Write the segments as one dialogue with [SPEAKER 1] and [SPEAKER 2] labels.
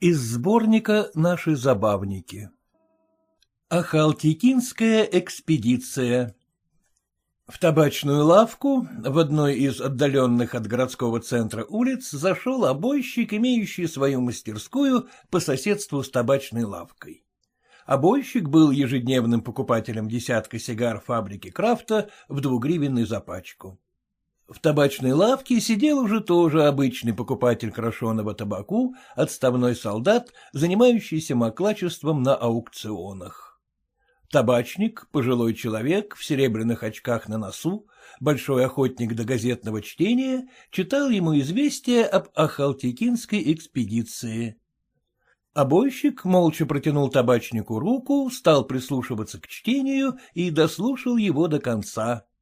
[SPEAKER 1] Из сборника «Наши забавники». Ахалтикинская экспедиция В табачную лавку в одной из отдаленных от городского центра улиц зашел обойщик, имеющий свою мастерскую по соседству с табачной лавкой. Обойщик был ежедневным покупателем десятка сигар фабрики Крафта в двугривенной за пачку. В табачной лавке сидел уже тоже обычный покупатель крашеного табаку, отставной солдат, занимающийся маклачеством на аукционах. Табачник, пожилой человек, в серебряных очках на носу, большой охотник до газетного чтения, читал ему известие об Ахалтикинской экспедиции. Обойщик молча протянул табачнику руку, стал прислушиваться к чтению и дослушал его до конца. —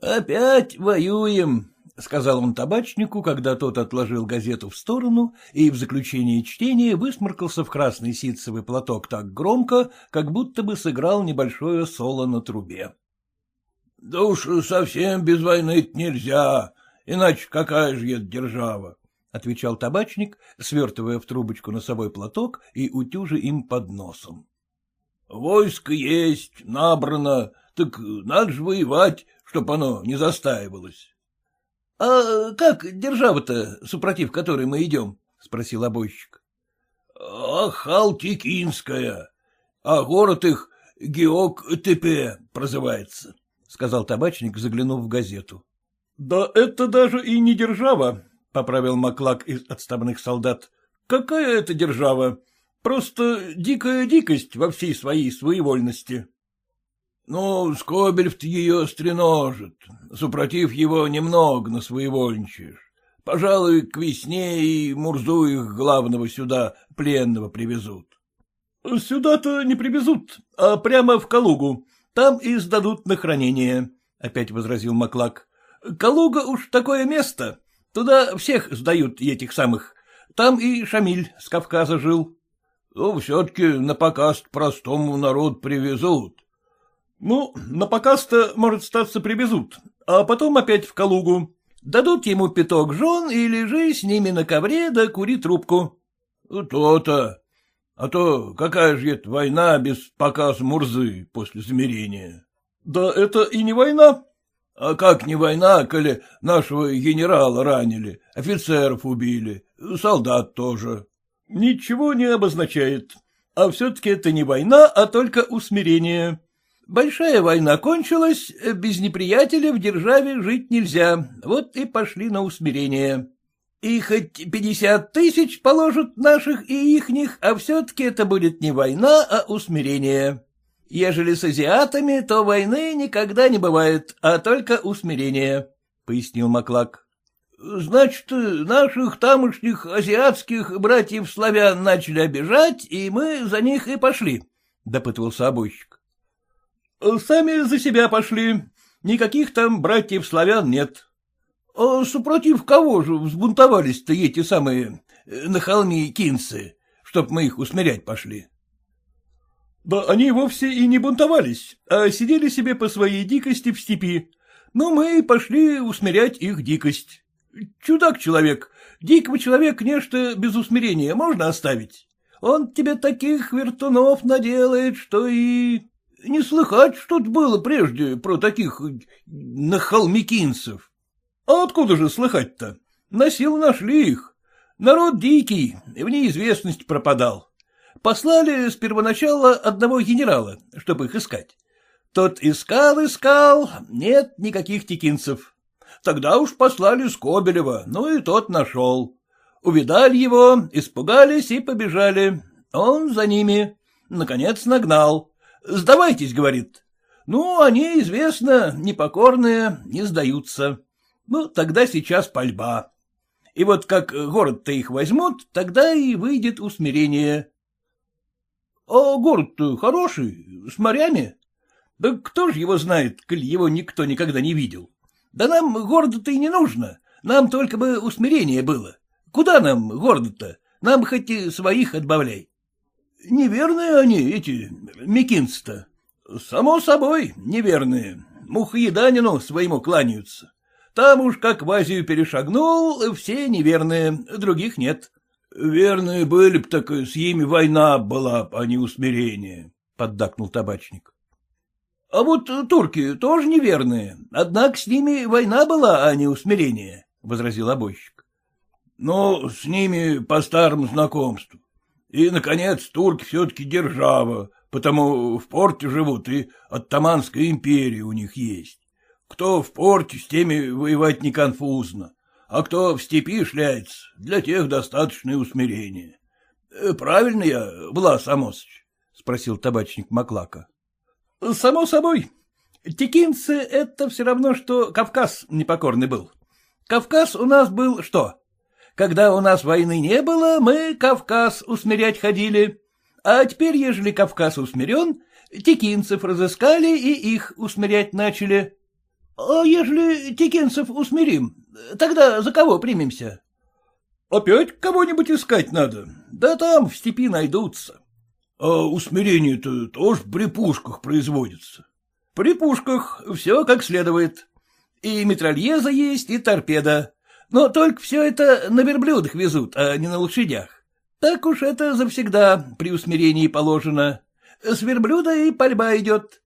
[SPEAKER 1] Опять воюем, — сказал он табачнику, когда тот отложил газету в сторону и в заключении чтения высморкался в красный ситцевый платок так громко, как будто бы сыграл небольшое соло на трубе. — Да уж совсем без войны нельзя, иначе какая же это держава? — отвечал табачник, свертывая в трубочку носовой платок и утюжа им под носом. — Войско есть, набрано, так надо же воевать, чтоб оно не застаивалось. — А как держава-то, супротив которой мы идем? — спросил обойщик. — Ахалтикинская, а город их Геок-Тепе прозывается, — сказал табачник, заглянув в газету. — Да это даже и не держава, — поправил Маклак из отставных солдат. — Какая это держава? Просто дикая дикость во всей своей своевольности. Ну, Скобелев-то ее стреножит, супротив его немного на своевольничаешь. Пожалуй, к весне и Мурзу их главного сюда пленного привезут. — Сюда-то не привезут, а прямо в Калугу. Там и сдадут на хранение, — опять возразил Маклак. — Калуга уж такое место. Туда всех сдают этих самых. Там и Шамиль с Кавказа жил. — Ну, все-таки на показ простому народ привезут. Ну, на показ-то, может, статься привезут, а потом опять в Калугу. Дадут ему пяток жен и лежи с ними на ковре да кури трубку. То-то. А то какая же это война без показа Мурзы после замерения? Да это и не война. А как не война, коли нашего генерала ранили, офицеров убили, солдат тоже? Ничего не обозначает. А все-таки это не война, а только усмирение. Большая война кончилась, без неприятеля в державе жить нельзя, вот и пошли на усмирение. И хоть пятьдесят тысяч положат наших и ихних, а все-таки это будет не война, а усмирение. Ежели с азиатами, то войны никогда не бывает, а только усмирение, — пояснил Маклак. — Значит, наших тамошних азиатских братьев-славян начали обижать, и мы за них и пошли, — допытывался обойщик. — Сами за себя пошли. Никаких там братьев-славян нет. А супротив кого же взбунтовались-то эти самые э, на холме кинцы, чтоб мы их усмирять пошли? — Да они вовсе и не бунтовались, а сидели себе по своей дикости в степи. Но мы пошли усмирять их дикость. Чудак человек, дикого человека нечто без усмирения можно оставить. Он тебе таких вертунов наделает, что и... Не слыхать что-то было прежде про таких нахалмикинцев. А откуда же слыхать-то? На силу нашли их. Народ дикий, в неизвестность пропадал. Послали с первоначала одного генерала, чтобы их искать. Тот искал-искал, нет никаких текинцев. Тогда уж послали Скобелева, ну и тот нашел. Увидали его, испугались и побежали. Он за ними. Наконец нагнал. Сдавайтесь, говорит. Ну, они, известно, непокорные, не сдаются. Ну, тогда сейчас пальба. И вот как город-то их возьмут, тогда и выйдет усмирение. А город-то хороший, с морями. Да кто ж его знает, коль его никто никогда не видел. Да нам города-то и не нужно, нам только бы усмирение было. Куда нам города-то? Нам хоть и своих отбавляй. Неверные они, эти мекинцы-то. Само собой, неверные. Мухоеданину своему кланяются. Там уж как в Азию перешагнул, все неверные, других нет. Верные были б, так с ними война была, а не усмирение, — поддакнул табачник. — А вот турки тоже неверные, однако с ними война была, а не усмирение, — возразил обойщик. — Но с ними по старому знакомству. И, наконец, турки все-таки держава, потому в порте живут, и оттаманская империя у них есть. Кто в порте, с теми воевать не конфузно а кто в степи шляется, для тех достаточное усмирение. Э, — Правильно я, Влас Амосович? — спросил табачник Маклака. — Само собой. Текинцы — это все равно, что Кавказ непокорный был. Кавказ у нас был что? Когда у нас войны не было, мы Кавказ усмирять ходили. А теперь, ежели Кавказ усмирен, текинцев разыскали и их усмирять начали. — А ежели текинцев усмирим, Тогда за кого примемся? — Опять кого-нибудь искать надо. Да там в степи найдутся. — А усмирение-то тоже при пушках производится. — При пушках все как следует. И метрольеза есть, и торпеда. Но только все это на верблюдах везут, а не на лошадях. Так уж это завсегда при усмирении положено. С верблюда и пальба идет.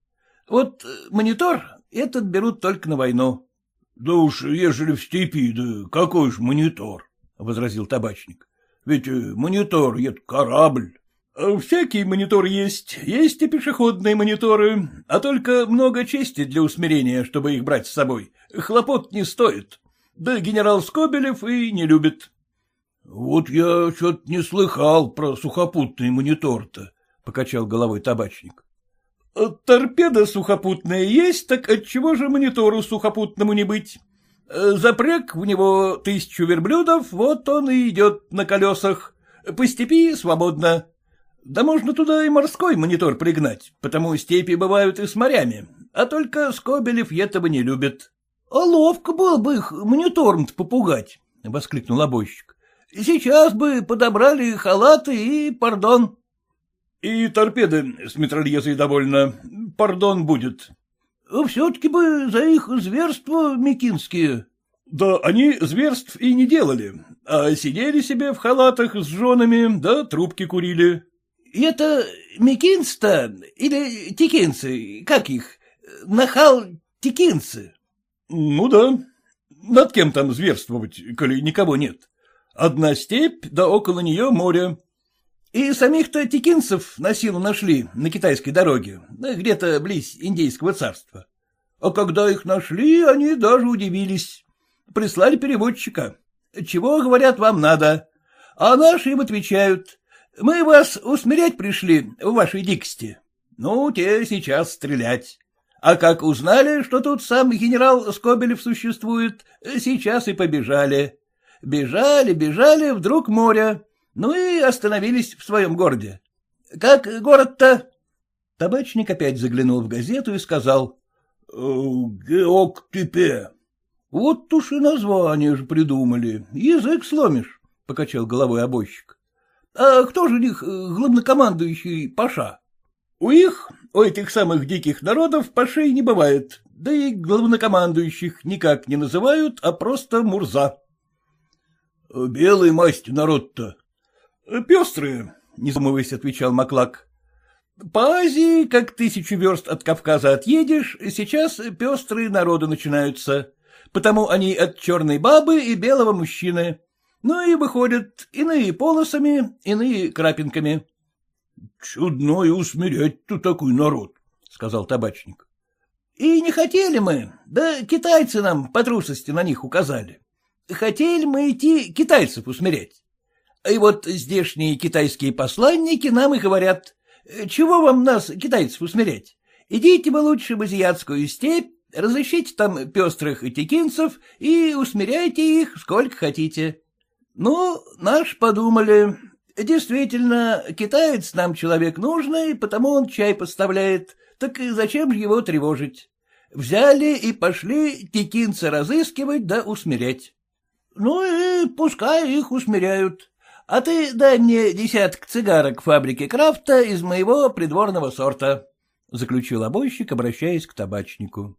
[SPEAKER 1] Вот монитор этот берут только на войну. — Да уж, ежели в степи, да какой ж монитор, — возразил табачник. — Ведь э, монитор — это корабль. А — Всякий монитор есть, есть и пешеходные мониторы, а только много чести для усмирения, чтобы их брать с собой. Хлопот не стоит. Да генерал Скобелев и не любит. — Вот я что-то не слыхал про сухопутный монитор-то, — покачал головой табачник. Торпеда сухопутная есть, так отчего же монитору сухопутному не быть? Запряг в него тысячу верблюдов, вот он и идет на колесах. По степи свободно. Да можно туда и морской монитор пригнать, потому степи бывают и с морями, а только Скобелев этого не любит. — А ловко было бы их монитором-то попугать, — воскликнул обойщик. — Сейчас бы подобрали халаты и пардон. — И торпеды с метрольезой довольно. Пардон будет. — Все-таки бы за их зверства микинские. — Да они зверств и не делали, а сидели себе в халатах с женами, да трубки курили. — Это микинцы-то или тикинцы, как их? Нахал тикинцы? — Ну да. Над кем там зверствовать, коли никого нет? Одна степь, да около нее море. И самих-то текинцев на силу нашли на китайской дороге, где-то близ Индейского царства. А когда их нашли, они даже удивились. Прислали переводчика. Чего, говорят, вам надо? А наши им отвечают. Мы вас усмирять пришли в вашей дикости. Ну, те сейчас стрелять. А как узнали, что тут сам генерал Скобелев существует, сейчас и побежали. Бежали, бежали, вдруг море. Ну и остановились в своем городе. Как город-то? Табачник опять заглянул в газету и сказал. «Э, — Геоктипе. — Вот уж и название же придумали. Язык сломишь, — покачал головой обойщик. — А кто же у них э, главнокомандующий Паша? — У их, у этих самых диких народов, Пашей не бывает, да и главнокомандующих никак не называют, а просто Мурза. — Белый масть народ-то, — Пестрые, — не задумываясь, отвечал Маклак. — По Азии, как тысячу верст от Кавказа отъедешь, сейчас пестрые народы начинаются, потому они от черной бабы и белого мужчины. Ну и выходят иные полосами, иные крапинками. — Чудно и усмирять тут такой народ, — сказал табачник. — И не хотели мы, да китайцы нам по трусости на них указали. Хотели мы идти китайцев усмирять. И вот здешние китайские посланники нам и говорят, чего вам нас, китайцев, усмирять? Идите вы лучше в азиатскую степь, разыщите там пестрых этикинцев и усмиряйте их сколько хотите. Ну, наш подумали. Действительно, китаец нам человек нужный, потому он чай поставляет. Так зачем же его тревожить? Взяли и пошли текинца разыскивать да усмирять. Ну и пускай их усмиряют. А ты дай мне десяток цигарок фабрики Крафта из моего придворного сорта, — заключил обойщик, обращаясь к табачнику.